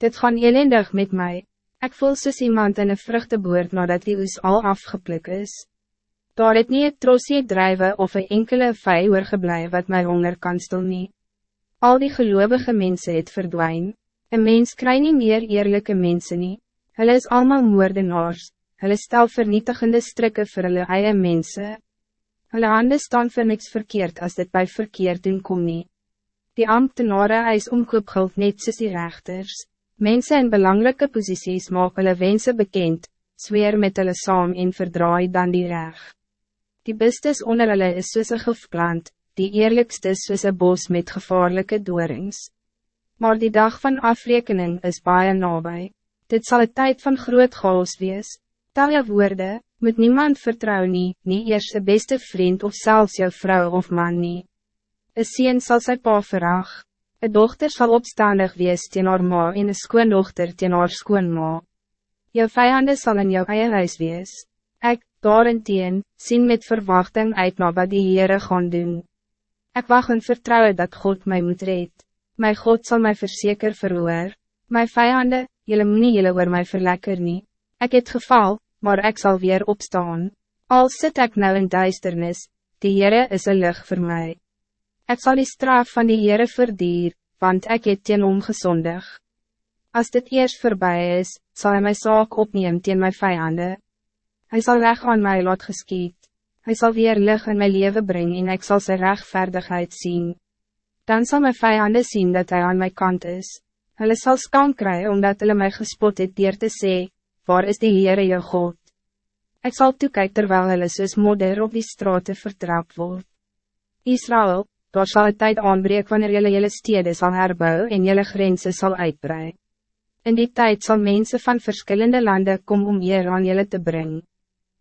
Dit gaan elendig met mij. Ik voel soos iemand in een vruchteboord nadat die oes al afgeplik is. Daar het nie een trosie drijven of een enkele vij oorgeblij wat my honger kan stil nie. Al die gelovige mensen het verdwijn. Een mens kry nie meer eerlijke mensen nie. Hulle is allemaal moordenaars. Hulle stel vernietigende strikken voor hulle eie mense. Hulle hande staan vir niks verkeerd als dit bij verkeerd doen kom nie. Die ambtenare eis omkoopgeld net soos die rechters. Mensen in belangrijke posities maak hulle wense bekend, zweer met hulle saam en verdraai dan die reg. Die bestes onder hulle is soos een gifplant, die eerlijkste soos een bos met gevaarlijke doorings. Maar die dag van afrekening is baie nabij. Dit zal een tijd van groot chaos wees. Tel jou woorde, moet niemand vertrouwen nie, nie eers de beste vriend of zelfs jou vrouw of man nie. Een sien sal sy pa verag. Een dochter zal opstandig wees teen haar ma en een skoondochter teen haar skoonma. Jou vijanden zal in jou eie huis wees. Ek, daarenteen, sien met verwachting uit na wat die Heere gaan doen. Ik wacht en vertrouwen dat God mij moet red. My God zal mij verzeker verhoor. My vijanden, jullie moet nie jylle oor my verlekker nie. Ek het geval, maar ik zal weer opstaan. Al zit ik nou in duisternis, die Heere is een lucht voor mij. Ik zal die straf van die Heere verdier, want ik het teen hom gezondig. Als dit eerst voorbij is, zal hij mijn zaak opnemen teen mijn vijanden. Hij zal recht aan mij laat geskiet. Hij zal weer lig in mijn leven brengen en ik zal zijn rechtvaardigheid zien. Dan zal mijn vijanden zien dat hij aan mijn kant is. Hulle zal skam krijgen omdat hulle mij gespot het dier te sê, waar is die Heere je God? Ik zal toekijken terwijl hulle soos modder op die straten vertrapt wordt. Israël, daar zal het tijd aanbreek wanneer jullie jullie steden zal herbouwen en jullie grenzen zal uitbreiden. In die tijd zal mensen van verschillende landen komen om hier aan jullie te brengen.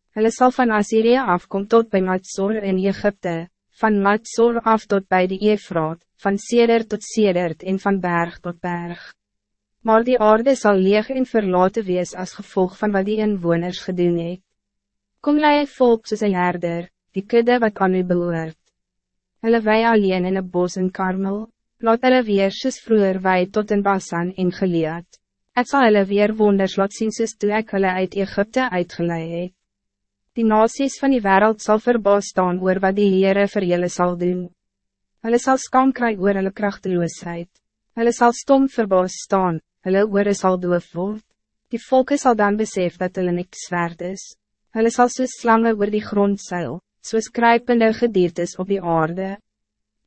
Hulle zal van Assyrië afkomen tot bij Matsor in Egypte, van Matsor af tot bij de Efraat, van Seder tot Sedert en van berg tot berg. Maar die aarde zal leeg en verlaten wees als gevolg van wat die inwoners gedoen het. Kom lei volk soos een herder, die kudde wat aan u behoort. Hulle wei alleen in een bos in Karmel, laat hulle weer soos vroeger wei tot in Basan en Gilead. Ek sal hulle weer wonders laat sien soos toe ek hulle uit Egypte uitgeleid het. Die nasies van die wereld zal verbaas staan oor wat die Heere vir julle sal doen. Hulle sal skam kry oor hulle krachteloosheid. Hulle sal stom verbaas staan, hulle oore sal doof word. Die volke zal dan besef dat hulle niks werd is. Hulle sal soos slange oor die grond seil soos kruipende gediertes op die aarde.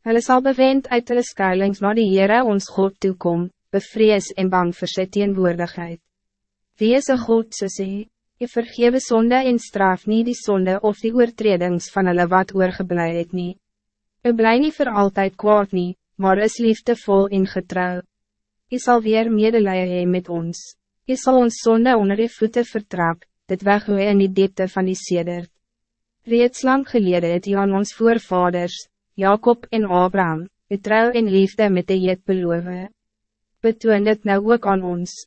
Hulle sal bewend uit hulle skuilings na die Heere ons God toekom, bevrees en bang vir sy teenwoordigheid. Wie is een God so sê, je vergewe sonde en straf niet die sonde of die oortredings van hulle wat oorgeblij het nie. U bly nie voor altijd kwaad nie, maar is liefdevol en getrouw. Je zal weer medelijden hee met ons. Je zal ons zonde onder je voeten vertrap, dit weggooi in die diepte van die sedert. Reeds lang geleden het hy aan ons voorvaders, Jacob en Abraham, het trouw en liefde met de jet beloof. Betoon dit nou ook aan ons.